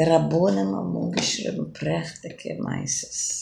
Der Rabbonen haben umgeschrieben prächtige Meises.